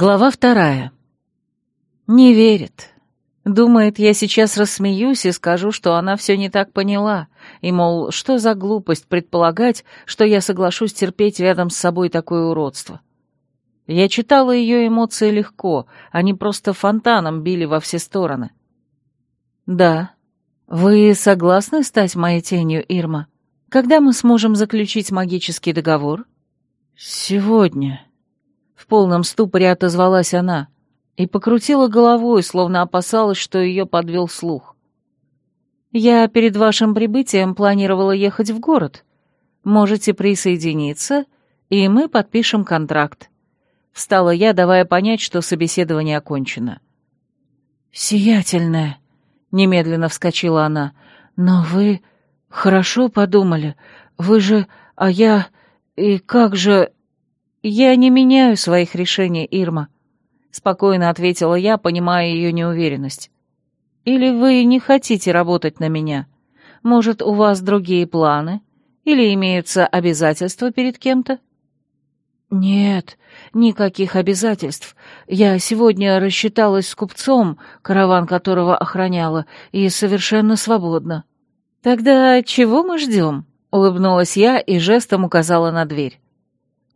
Глава вторая. Не верит. Думает, я сейчас рассмеюсь и скажу, что она все не так поняла, и, мол, что за глупость предполагать, что я соглашусь терпеть рядом с собой такое уродство. Я читала ее эмоции легко, они просто фонтаном били во все стороны. «Да. Вы согласны стать моей тенью, Ирма? Когда мы сможем заключить магический договор?» «Сегодня», в полном ступоре отозвалась она и покрутила головой, словно опасалась, что ее подвел слух. «Я перед вашим прибытием планировала ехать в город. Можете присоединиться, и мы подпишем контракт». Встала я, давая понять, что собеседование окончено. «Сиятельная», — немедленно вскочила она, — «но вы хорошо подумали. Вы же... А я... И как же...» «Я не меняю своих решений, Ирма», — спокойно ответила я, понимая ее неуверенность. «Или вы не хотите работать на меня? Может, у вас другие планы? Или имеются обязательства перед кем-то?» «Нет, никаких обязательств. Я сегодня рассчиталась с купцом, караван которого охраняла, и совершенно свободна». «Тогда чего мы ждем?» — улыбнулась я и жестом указала на дверь.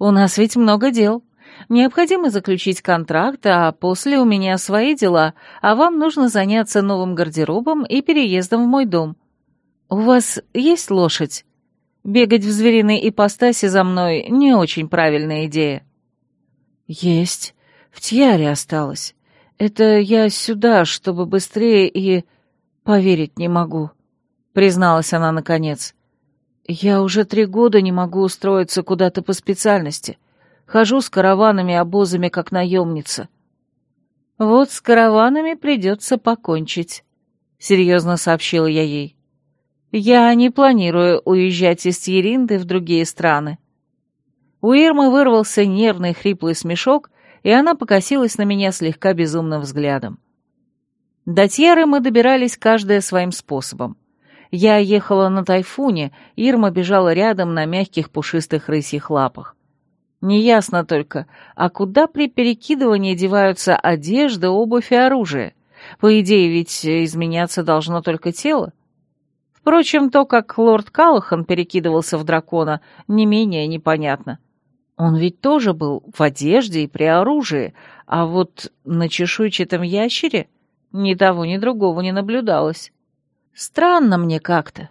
У нас ведь много дел. Необходимо заключить контракт, а после у меня свои дела, а вам нужно заняться новым гардеробом и переездом в мой дом. У вас есть лошадь? Бегать в звериной ипостаси за мной не очень правильная идея. Есть. В Тьяре осталось. Это я сюда, чтобы быстрее и... Поверить не могу, призналась она наконец. «Я уже три года не могу устроиться куда-то по специальности. Хожу с караванами, обозами, как наемница». «Вот с караванами придется покончить», — серьезно сообщила я ей. «Я не планирую уезжать из Тьеринды в другие страны». У Ирмы вырвался нервный хриплый смешок, и она покосилась на меня слегка безумным взглядом. До Тьеры мы добирались каждая своим способом. Я ехала на тайфуне, Ирма бежала рядом на мягких пушистых рысьих лапах. Неясно только, а куда при перекидывании деваются одежда, обувь и оружие? По идее, ведь изменяться должно только тело. Впрочем, то, как лорд Калахан перекидывался в дракона, не менее непонятно. Он ведь тоже был в одежде и при оружии, а вот на чешуйчатом ящере ни того, ни другого не наблюдалось. Странно мне как-то.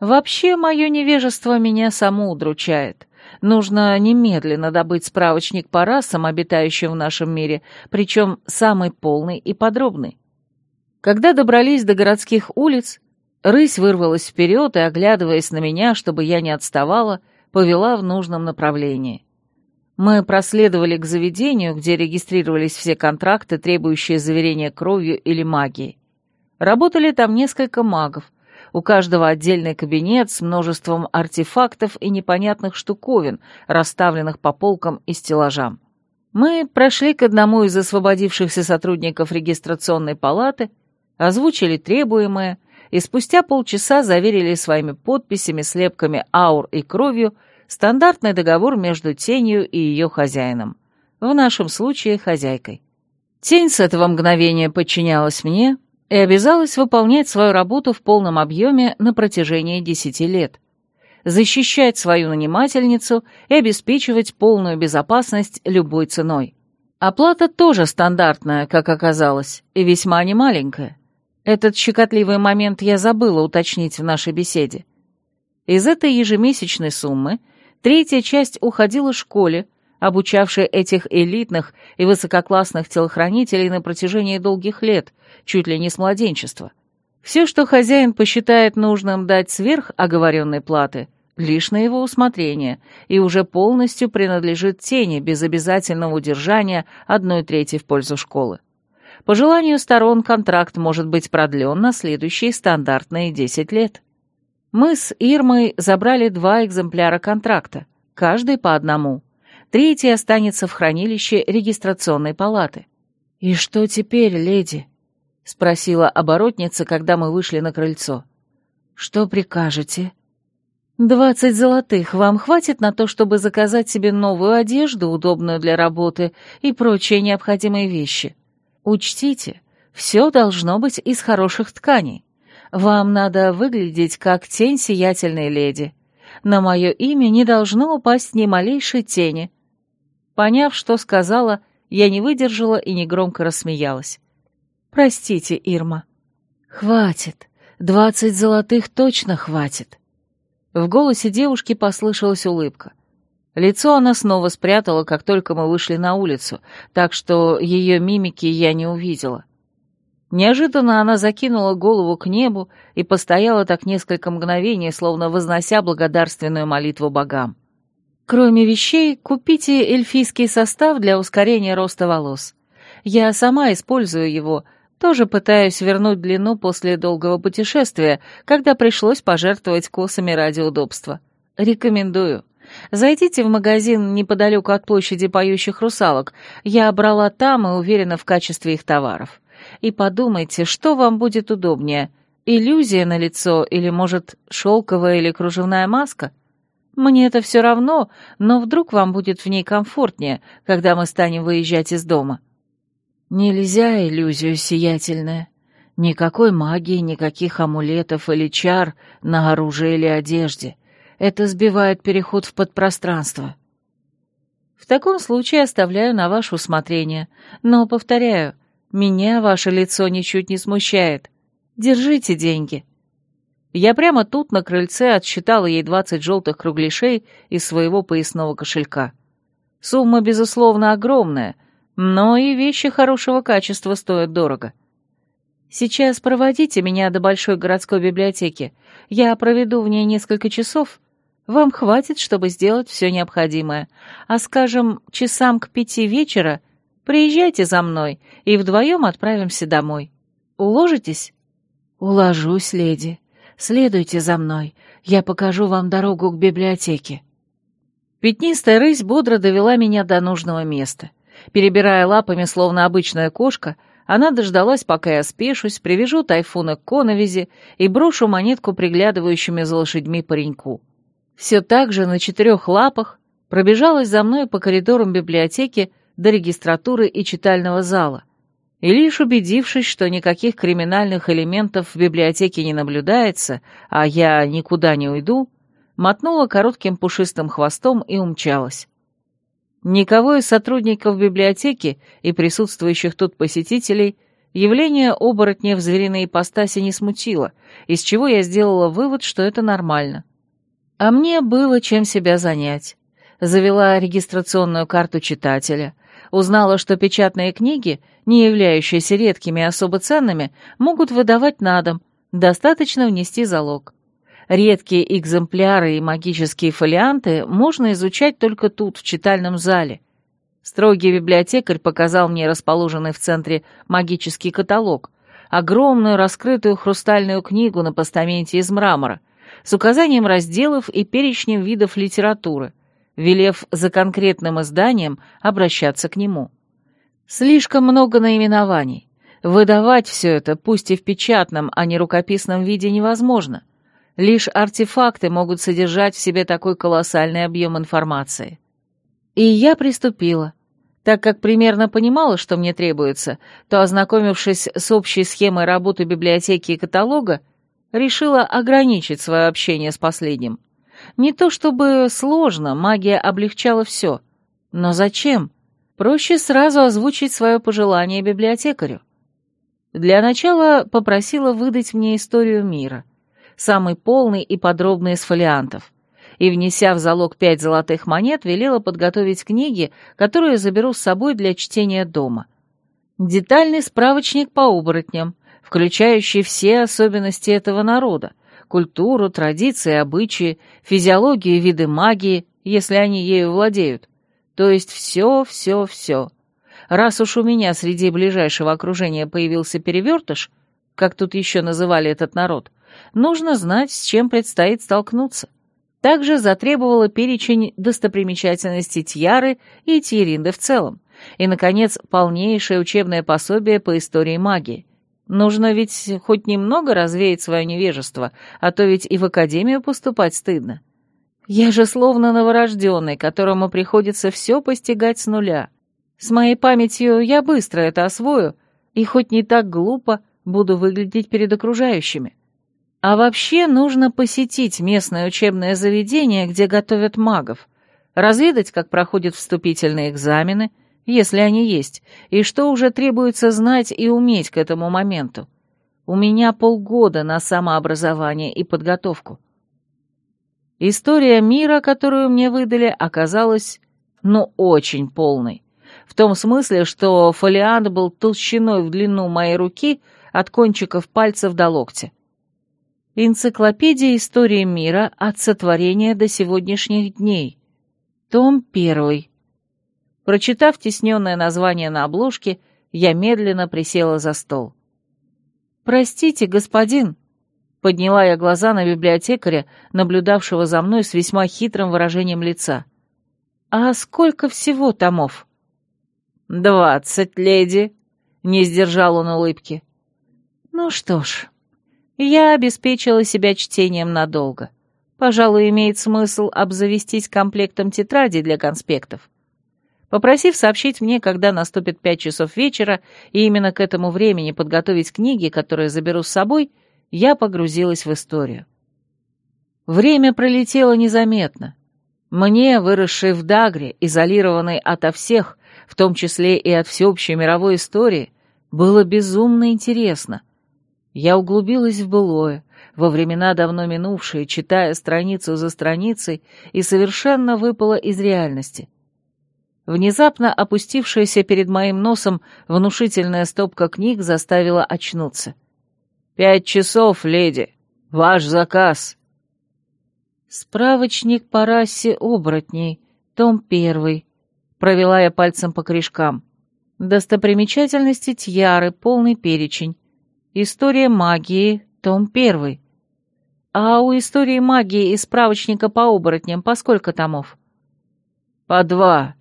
Вообще, мое невежество меня само удручает. Нужно немедленно добыть справочник по расам, обитающим в нашем мире, причем самый полный и подробный. Когда добрались до городских улиц, рысь вырвалась вперед и, оглядываясь на меня, чтобы я не отставала, повела в нужном направлении. Мы проследовали к заведению, где регистрировались все контракты, требующие заверения кровью или магией. Работали там несколько магов, у каждого отдельный кабинет с множеством артефактов и непонятных штуковин, расставленных по полкам и стеллажам. Мы прошли к одному из освободившихся сотрудников регистрационной палаты, озвучили требуемое и спустя полчаса заверили своими подписями, слепками аур и кровью стандартный договор между тенью и ее хозяином, в нашем случае хозяйкой. Тень с этого мгновения подчинялась мне, и обязалась выполнять свою работу в полном объеме на протяжении десяти лет, защищать свою нанимательницу и обеспечивать полную безопасность любой ценой. Оплата тоже стандартная, как оказалось, и весьма немаленькая. Этот щекотливый момент я забыла уточнить в нашей беседе. Из этой ежемесячной суммы третья часть уходила школе, обучавшей этих элитных и высококлассных телохранителей на протяжении долгих лет, чуть ли не с младенчества. Все, что хозяин посчитает нужным дать сверх оговоренной платы, лишь на его усмотрение, и уже полностью принадлежит тени без обязательного удержания одной трети в пользу школы. По желанию сторон контракт может быть продлен на следующие стандартные 10 лет. Мы с Ирмой забрали два экземпляра контракта, каждый по одному. Третий останется в хранилище регистрационной палаты. «И что теперь, леди?» — спросила оборотница, когда мы вышли на крыльцо. «Что прикажете?» «Двадцать золотых вам хватит на то, чтобы заказать себе новую одежду, удобную для работы и прочие необходимые вещи. Учтите, все должно быть из хороших тканей. Вам надо выглядеть как тень сиятельной леди. На мое имя не должно упасть ни малейшей тени». Поняв, что сказала, я не выдержала и негромко рассмеялась. «Простите, Ирма». «Хватит. Двадцать золотых точно хватит». В голосе девушки послышалась улыбка. Лицо она снова спрятала, как только мы вышли на улицу, так что ее мимики я не увидела. Неожиданно она закинула голову к небу и постояла так несколько мгновений, словно вознося благодарственную молитву богам. Кроме вещей, купите эльфийский состав для ускорения роста волос. Я сама использую его — тоже пытаюсь вернуть длину после долгого путешествия, когда пришлось пожертвовать косами ради удобства. Рекомендую. Зайдите в магазин неподалеку от площади поющих русалок. Я брала там и уверена в качестве их товаров. И подумайте, что вам будет удобнее. Иллюзия на лицо или, может, шелковая или кружевная маска? Мне это все равно, но вдруг вам будет в ней комфортнее, когда мы станем выезжать из дома. Нельзя иллюзию сиятельная. Никакой магии, никаких амулетов или чар на оружие или одежде. Это сбивает переход в подпространство. В таком случае оставляю на ваше усмотрение. Но, повторяю, меня ваше лицо ничуть не смущает. Держите деньги. Я прямо тут на крыльце отсчитала ей двадцать желтых кругляшей из своего поясного кошелька. Сумма, безусловно, огромная — но и вещи хорошего качества стоят дорого. Сейчас проводите меня до большой городской библиотеки. Я проведу в ней несколько часов. Вам хватит, чтобы сделать все необходимое. А, скажем, часам к пяти вечера приезжайте за мной и вдвоем отправимся домой. Уложитесь? Уложусь, леди. Следуйте за мной. Я покажу вам дорогу к библиотеке. Пятнистая рысь бодро довела меня до нужного места. Перебирая лапами, словно обычная кошка, она дождалась, пока я спешусь, привяжу тайфуна к коновизе и брошу монетку приглядывающими за лошадьми пареньку. Все так же на четырех лапах пробежалась за мной по коридорам библиотеки до регистратуры и читального зала. И лишь убедившись, что никаких криминальных элементов в библиотеке не наблюдается, а я никуда не уйду, мотнула коротким пушистым хвостом и умчалась. Никого из сотрудников библиотеки и присутствующих тут посетителей явление оборотня в звериной ипостаси не смутило, из чего я сделала вывод, что это нормально. А мне было чем себя занять. Завела регистрационную карту читателя, узнала, что печатные книги, не являющиеся редкими и особо ценными, могут выдавать на дом, достаточно внести залог. Редкие экземпляры и магические фолианты можно изучать только тут, в читальном зале. Строгий библиотекарь показал мне расположенный в центре магический каталог, огромную раскрытую хрустальную книгу на постаменте из мрамора, с указанием разделов и перечнем видов литературы, велев за конкретным изданием обращаться к нему. Слишком много наименований. Выдавать все это, пусть и в печатном, а не рукописном виде, невозможно. Лишь артефакты могут содержать в себе такой колоссальный объем информации. И я приступила. Так как примерно понимала, что мне требуется, то, ознакомившись с общей схемой работы библиотеки и каталога, решила ограничить свое общение с последним. Не то чтобы сложно, магия облегчала все. Но зачем? Проще сразу озвучить свое пожелание библиотекарю. Для начала попросила выдать мне историю мира — самый полный и подробный из фолиантов, и, внеся в залог пять золотых монет, велела подготовить книги, которые заберу с собой для чтения дома. Детальный справочник по оборотням, включающий все особенности этого народа, культуру, традиции, обычаи, физиологию виды магии, если они ею владеют. То есть все, все, все. Раз уж у меня среди ближайшего окружения появился перевертыш, как тут еще называли этот народ, нужно знать, с чем предстоит столкнуться. Также затребовала перечень достопримечательностей Тьяры и Тьеринды в целом. И, наконец, полнейшее учебное пособие по истории магии. Нужно ведь хоть немного развеять свое невежество, а то ведь и в академию поступать стыдно. Я же словно новорожденный, которому приходится все постигать с нуля. С моей памятью я быстро это освою, и хоть не так глупо, буду выглядеть перед окружающими. А вообще нужно посетить местное учебное заведение, где готовят магов, разведать, как проходят вступительные экзамены, если они есть, и что уже требуется знать и уметь к этому моменту. У меня полгода на самообразование и подготовку. История мира, которую мне выдали, оказалась, ну, очень полной. В том смысле, что фолиант был толщиной в длину моей руки от кончиков пальцев до локтя. Энциклопедия истории мира от сотворения до сегодняшних дней. Том первый. Прочитав тесненное название на обложке, я медленно присела за стол. «Простите, господин», Подняла я глаза на библиотекаря, наблюдавшего за мной с весьма хитрым выражением лица. «А сколько всего томов?» «Двадцать, леди», — не сдержал он улыбки. «Ну что ж, я обеспечила себя чтением надолго. Пожалуй, имеет смысл обзавестись комплектом тетрадей для конспектов. Попросив сообщить мне, когда наступит пять часов вечера, и именно к этому времени подготовить книги, которые заберу с собой, — я погрузилась в историю. Время пролетело незаметно. Мне, выросшей в Дагре, изолированной ото всех, в том числе и от всеобщей мировой истории, было безумно интересно. Я углубилась в былое, во времена давно минувшие, читая страницу за страницей, и совершенно выпала из реальности. Внезапно опустившаяся перед моим носом внушительная стопка книг заставила очнуться — «Пять часов, леди. Ваш заказ». «Справочник по расе оборотней, том первый», — провела я пальцем по корешкам. «Достопримечательности Тьяры, полный перечень. История магии, том первый. А у истории магии и справочника по оборотням по сколько томов?» «По два.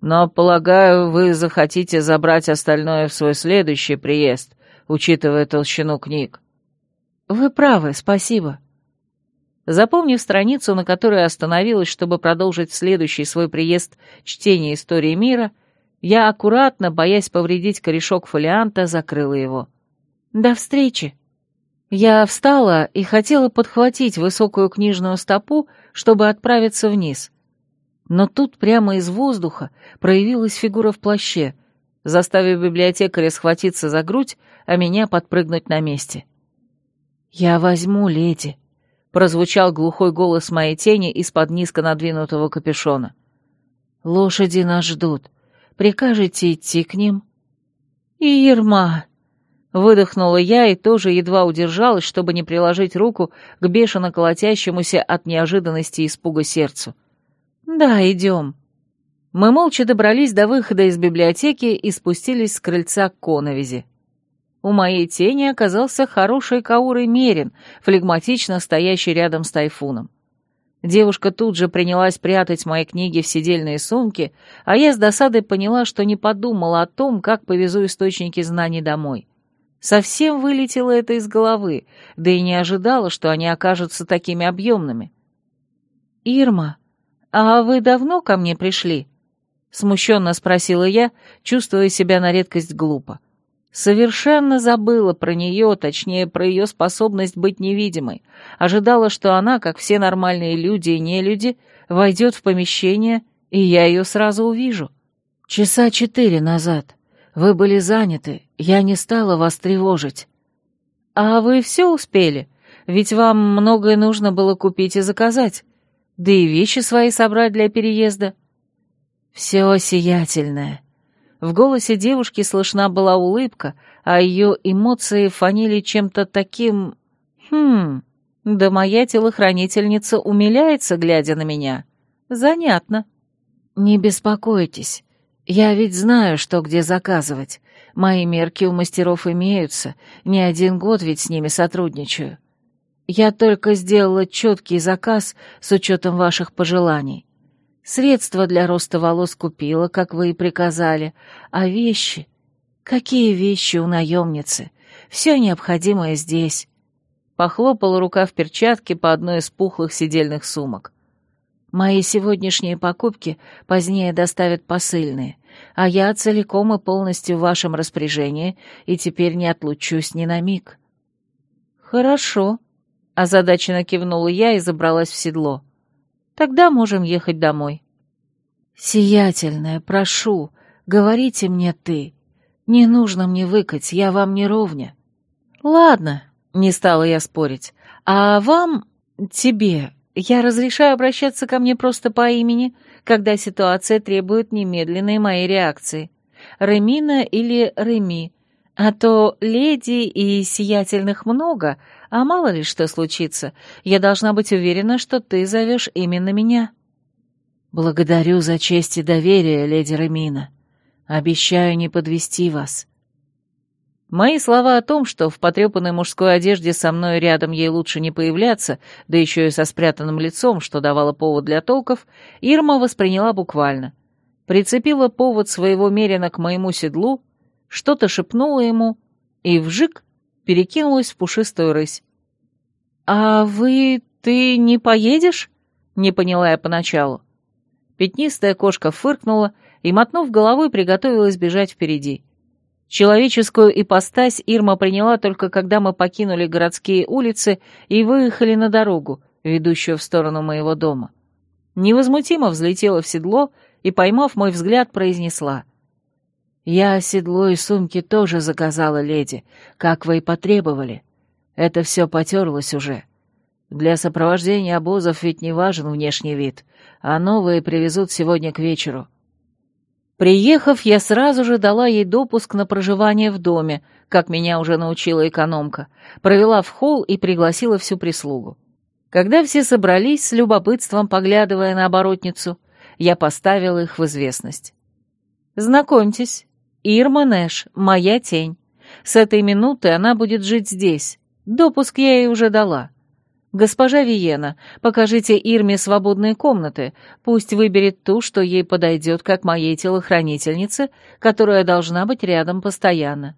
Но, полагаю, вы захотите забрать остальное в свой следующий приезд, учитывая толщину книг. Вы правы, спасибо. Запомнив страницу, на которой остановилась, чтобы продолжить следующий свой приезд чтение истории мира, я аккуратно, боясь повредить корешок фолианта, закрыла его. До встречи. Я встала и хотела подхватить высокую книжную стопу, чтобы отправиться вниз. Но тут прямо из воздуха проявилась фигура в плаще, заставив библиотекаря схватиться за грудь, а меня подпрыгнуть на месте. «Я возьму, леди», — прозвучал глухой голос моей тени из-под низко надвинутого капюшона. «Лошади нас ждут. Прикажете идти к ним?» «И ерма!» — выдохнула я и тоже едва удержалась, чтобы не приложить руку к бешено колотящемуся от неожиданности и испуга сердцу. «Да, идем». Мы молча добрались до выхода из библиотеки и спустились с крыльца к коновизе. У моей тени оказался хороший Каурой Мерин, флегматично стоящий рядом с тайфуном. Девушка тут же принялась прятать мои книги в сидельные сумки, а я с досадой поняла, что не подумала о том, как повезу источники знаний домой. Совсем вылетело это из головы, да и не ожидала, что они окажутся такими объемными. «Ирма, а вы давно ко мне пришли?» — смущенно спросила я, чувствуя себя на редкость глупо. Совершенно забыла про нее, точнее, про ее способность быть невидимой. Ожидала, что она, как все нормальные люди и нелюди, войдет в помещение, и я ее сразу увижу. Часа четыре назад. Вы были заняты, я не стала вас тревожить. А вы все успели? Ведь вам многое нужно было купить и заказать. Да и вещи свои собрать для переезда. «Все сиятельное». В голосе девушки слышна была улыбка, а ее эмоции фанили чем-то таким... Хм... Да моя телохранительница умиляется, глядя на меня. Занятно. Не беспокойтесь. Я ведь знаю, что где заказывать. Мои мерки у мастеров имеются. Не один год ведь с ними сотрудничаю. Я только сделала четкий заказ с учетом ваших пожеланий. Средства для роста волос купила, как вы и приказали. А вещи? Какие вещи у наемницы? Все необходимое здесь. Похлопала рука в перчатке по одной из пухлых сидельных сумок. Мои сегодняшние покупки позднее доставят посыльные, а я целиком и полностью в вашем распоряжении и теперь не отлучусь ни на миг». «Хорошо», — озадаченно кивнула я и забралась в седло. «Тогда можем ехать домой». «Сиятельная, прошу, говорите мне ты. Не нужно мне выкать, я вам не ровня». «Ладно», — не стала я спорить, — «а вам, тебе, я разрешаю обращаться ко мне просто по имени, когда ситуация требует немедленной моей реакции. Ремина или Реми. А то леди и сиятельных много, а мало ли что случится. Я должна быть уверена, что ты зовешь именно меня». «Благодарю за честь и доверие, леди Ремина. Обещаю не подвести вас». Мои слова о том, что в потрепанной мужской одежде со мной рядом ей лучше не появляться, да еще и со спрятанным лицом, что давало повод для толков, Ирма восприняла буквально. Прицепила повод своего мерина к моему седлу, что-то шепнула ему и вжик перекинулась в пушистую рысь. «А вы... ты не поедешь?» — не поняла я поначалу. Пятнистая кошка фыркнула и, мотнув головой, приготовилась бежать впереди. Человеческую ипостась Ирма приняла только когда мы покинули городские улицы и выехали на дорогу, ведущую в сторону моего дома. Невозмутимо взлетела в седло и, поймав мой взгляд, произнесла. «Я седло и сумки тоже заказала, леди, как вы и потребовали. Это все потерлось уже. Для сопровождения обозов ведь не важен внешний вид, а новые привезут сегодня к вечеру». Приехав, я сразу же дала ей допуск на проживание в доме, как меня уже научила экономка, провела в холл и пригласила всю прислугу. Когда все собрались, с любопытством поглядывая на оборотницу, я поставила их в известность. «Знакомьтесь, Ирма Нэш, моя тень. С этой минуты она будет жить здесь. Допуск я ей уже дала. «Госпожа Виена, покажите Ирме свободные комнаты, пусть выберет ту, что ей подойдет, как моей телохранительнице, которая должна быть рядом постоянно.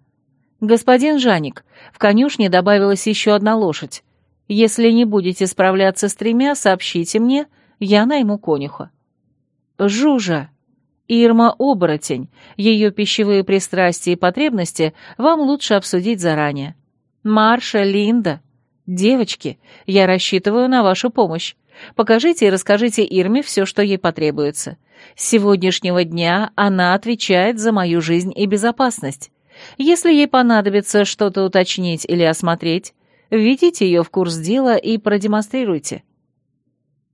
Господин Жаник, в конюшне добавилась еще одна лошадь. Если не будете справляться с тремя, сообщите мне, я найму конюха». «Жужа», Ирма — оборотень, ее пищевые пристрастия и потребности вам лучше обсудить заранее. Марша, Линда, «Девочки, я рассчитываю на вашу помощь. Покажите и расскажите Ирме все, что ей потребуется. С сегодняшнего дня она отвечает за мою жизнь и безопасность. Если ей понадобится что-то уточнить или осмотреть, введите ее в курс дела и продемонстрируйте».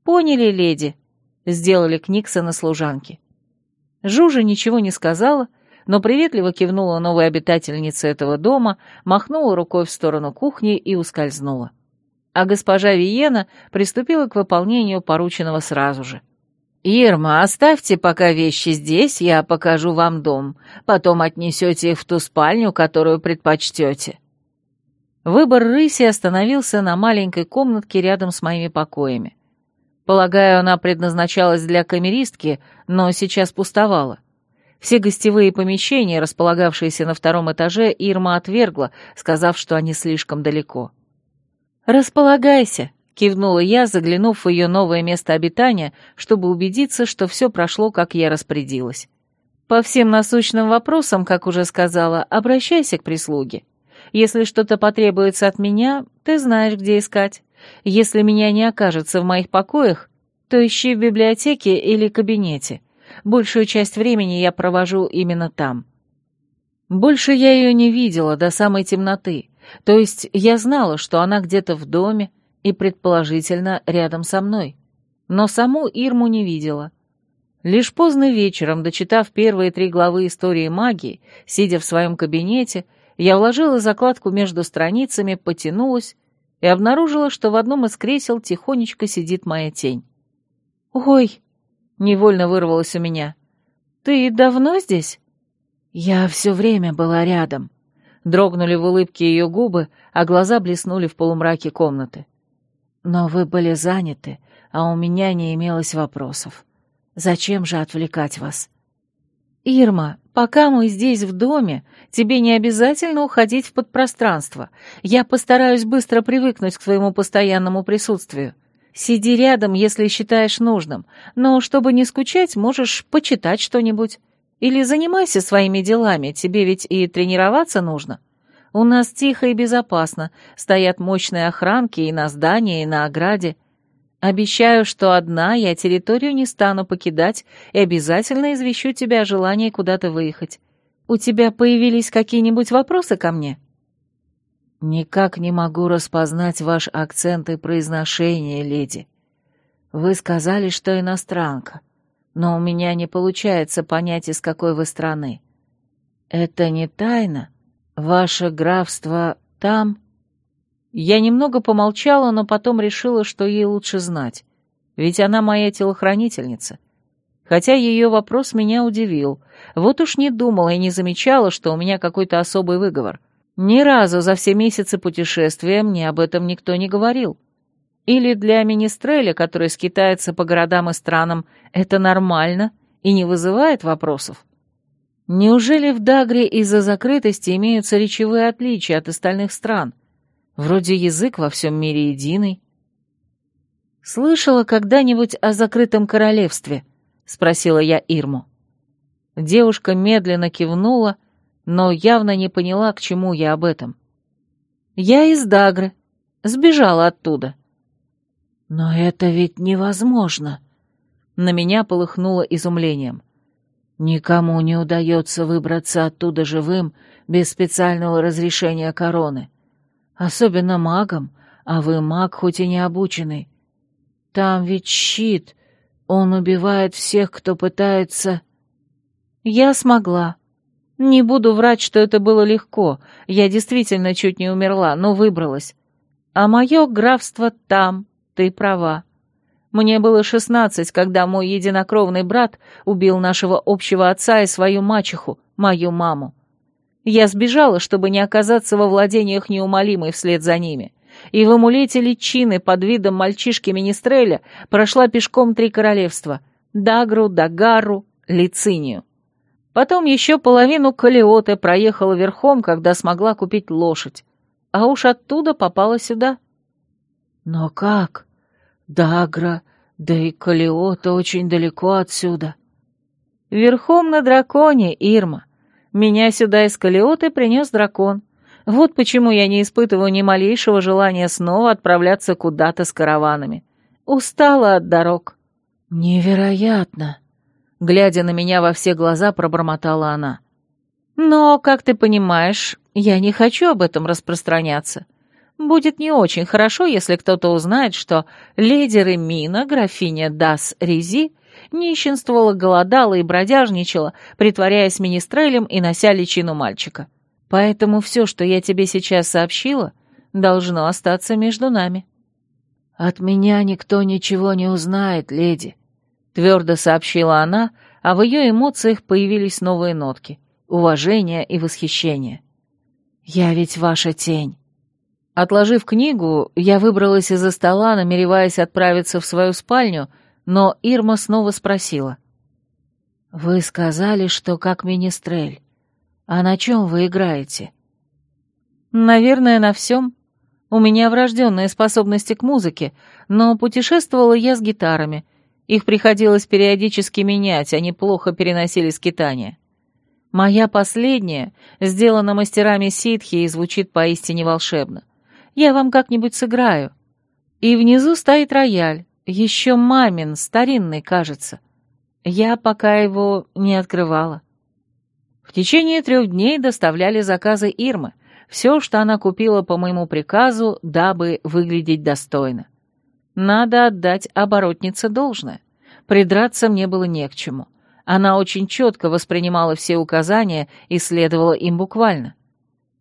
«Поняли, леди», — сделали Кникса на служанке. Жужа ничего не сказала, но приветливо кивнула новой обитательнице этого дома, махнула рукой в сторону кухни и ускользнула. А госпожа Виена приступила к выполнению порученного сразу же. «Ирма, оставьте пока вещи здесь, я покажу вам дом. Потом отнесете их в ту спальню, которую предпочтете». Выбор рыси остановился на маленькой комнатке рядом с моими покоями. Полагаю, она предназначалась для камеристки, но сейчас пустовала. Все гостевые помещения, располагавшиеся на втором этаже, Ирма отвергла, сказав, что они слишком далеко. «Располагайся», — кивнула я, заглянув в ее новое место обитания, чтобы убедиться, что все прошло, как я распорядилась. «По всем насущным вопросам, как уже сказала, обращайся к прислуге. Если что-то потребуется от меня, ты знаешь, где искать. Если меня не окажется в моих покоях, то ищи в библиотеке или кабинете. Большую часть времени я провожу именно там. Больше я ее не видела до самой темноты, то есть я знала, что она где-то в доме и, предположительно, рядом со мной. Но саму Ирму не видела. Лишь поздно вечером, дочитав первые три главы истории магии, сидя в своем кабинете, я вложила закладку между страницами, потянулась и обнаружила, что в одном из кресел тихонечко сидит моя тень. «Ой!» Невольно вырвалось у меня. «Ты давно здесь?» «Я все время была рядом». Дрогнули в улыбке ее губы, а глаза блеснули в полумраке комнаты. «Но вы были заняты, а у меня не имелось вопросов. Зачем же отвлекать вас?» «Ирма, пока мы здесь в доме, тебе не обязательно уходить в подпространство. Я постараюсь быстро привыкнуть к твоему постоянному присутствию. Сиди рядом, если считаешь нужным, но чтобы не скучать, можешь почитать что-нибудь. Или занимайся своими делами, тебе ведь и тренироваться нужно. У нас тихо и безопасно, стоят мощные охранки и на здании, и на ограде. Обещаю, что одна я территорию не стану покидать и обязательно извещу тебя о желании куда-то выехать. У тебя появились какие-нибудь вопросы ко мне?» «Никак не могу распознать ваш акцент и произношение, леди. Вы сказали, что иностранка, но у меня не получается понять, из какой вы страны. Это не тайна? Ваше графство там?» Я немного помолчала, но потом решила, что ей лучше знать, ведь она моя телохранительница. Хотя ее вопрос меня удивил. Вот уж не думала и не замечала, что у меня какой-то особый выговор. Ни разу за все месяцы путешествия мне об этом никто не говорил. Или для Министреля, который скитается по городам и странам, это нормально и не вызывает вопросов? Неужели в Дагре из-за закрытости имеются речевые отличия от остальных стран? Вроде язык во всем мире единый. «Слышала когда-нибудь о закрытом королевстве?» — спросила я Ирму. Девушка медленно кивнула, но явно не поняла, к чему я об этом. «Я из Дагры. Сбежала оттуда». «Но это ведь невозможно!» На меня полыхнуло изумлением. «Никому не удается выбраться оттуда живым без специального разрешения короны. Особенно магам, а вы маг, хоть и не обученный. Там ведь щит, он убивает всех, кто пытается...» «Я смогла. Не буду врать, что это было легко. Я действительно чуть не умерла, но выбралась. А мое графство там, ты права. Мне было шестнадцать, когда мой единокровный брат убил нашего общего отца и свою мачеху, мою маму. Я сбежала, чтобы не оказаться во владениях неумолимой вслед за ними. И в амулете личины под видом мальчишки Министреля прошла пешком три королевства — Дагру, Дагару, Лицинию. Потом еще половину Калиоты проехала верхом, когда смогла купить лошадь. А уж оттуда попала сюда. Но как? Дагра, да и Калиота очень далеко отсюда. Верхом на драконе, Ирма. Меня сюда из Калиоты принес дракон. Вот почему я не испытываю ни малейшего желания снова отправляться куда-то с караванами. Устала от дорог». «Невероятно!» Глядя на меня во все глаза, пробормотала она. «Но, как ты понимаешь, я не хочу об этом распространяться. Будет не очень хорошо, если кто-то узнает, что леди Ремина, графиня Дас Ризи, нищенствовала, голодала и бродяжничала, притворяясь министрелем и нося личину мальчика. Поэтому все, что я тебе сейчас сообщила, должно остаться между нами». «От меня никто ничего не узнает, леди», — твердо сообщила она, а в ее эмоциях появились новые нотки — уважение и восхищение. «Я ведь ваша тень». Отложив книгу, я выбралась из-за стола, намереваясь отправиться в свою спальню, но Ирма снова спросила. «Вы сказали, что как министрель. А на чем вы играете?» «Наверное, на всем. У меня врожденные способности к музыке, но путешествовала я с гитарами. Их приходилось периодически менять, они плохо переносили скитания. Моя последняя сделана мастерами ситхи и звучит поистине волшебно. Я вам как-нибудь сыграю. И внизу стоит рояль. Еще мамин, старинный, кажется. Я пока его не открывала. В течение трех дней доставляли заказы Ирмы, все, что она купила по моему приказу, дабы выглядеть достойно. Надо отдать оборотнице должное. Придраться мне было не к чему. Она очень четко воспринимала все указания и следовала им буквально.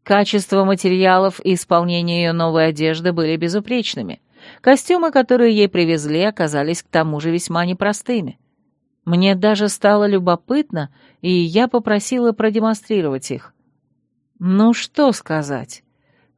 Качество материалов и исполнение ее новой одежды были безупречными — Костюмы, которые ей привезли, оказались к тому же весьма непростыми. Мне даже стало любопытно, и я попросила продемонстрировать их. Ну что сказать.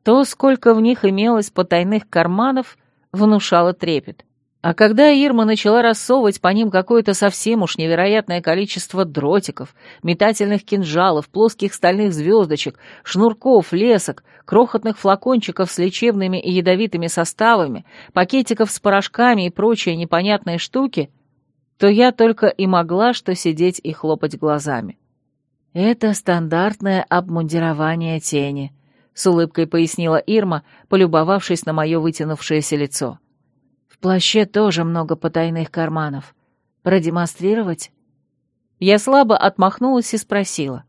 То, сколько в них имелось потайных карманов, внушало трепет. А когда Ирма начала рассовывать по ним какое-то совсем уж невероятное количество дротиков, метательных кинжалов, плоских стальных звездочек, шнурков, лесок, крохотных флакончиков с лечебными и ядовитыми составами, пакетиков с порошками и прочие непонятные штуки, то я только и могла что сидеть и хлопать глазами. «Это стандартное обмундирование тени», — с улыбкой пояснила Ирма, полюбовавшись на мое вытянувшееся лицо. «В плаще тоже много потайных карманов. Продемонстрировать?» Я слабо отмахнулась и спросила.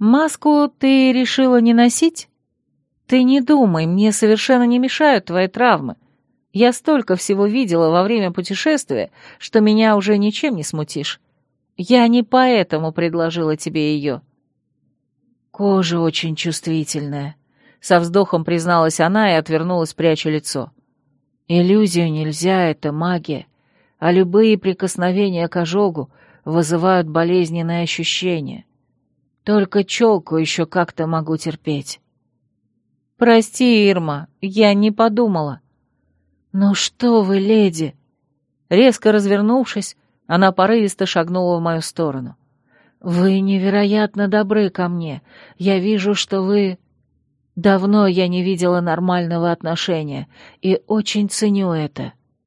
«Маску ты решила не носить? Ты не думай, мне совершенно не мешают твои травмы. Я столько всего видела во время путешествия, что меня уже ничем не смутишь. Я не поэтому предложила тебе ее». «Кожа очень чувствительная», — со вздохом призналась она и отвернулась, пряча лицо. «Иллюзию нельзя, это магия, а любые прикосновения к ожогу вызывают болезненные ощущения. Только челку еще как-то могу терпеть». «Прости, Ирма, я не подумала». «Ну что вы, леди!» Резко развернувшись, она порывисто шагнула в мою сторону. «Вы невероятно добры ко мне. Я вижу, что вы...» «Давно я не видела нормального отношения и очень ценю это».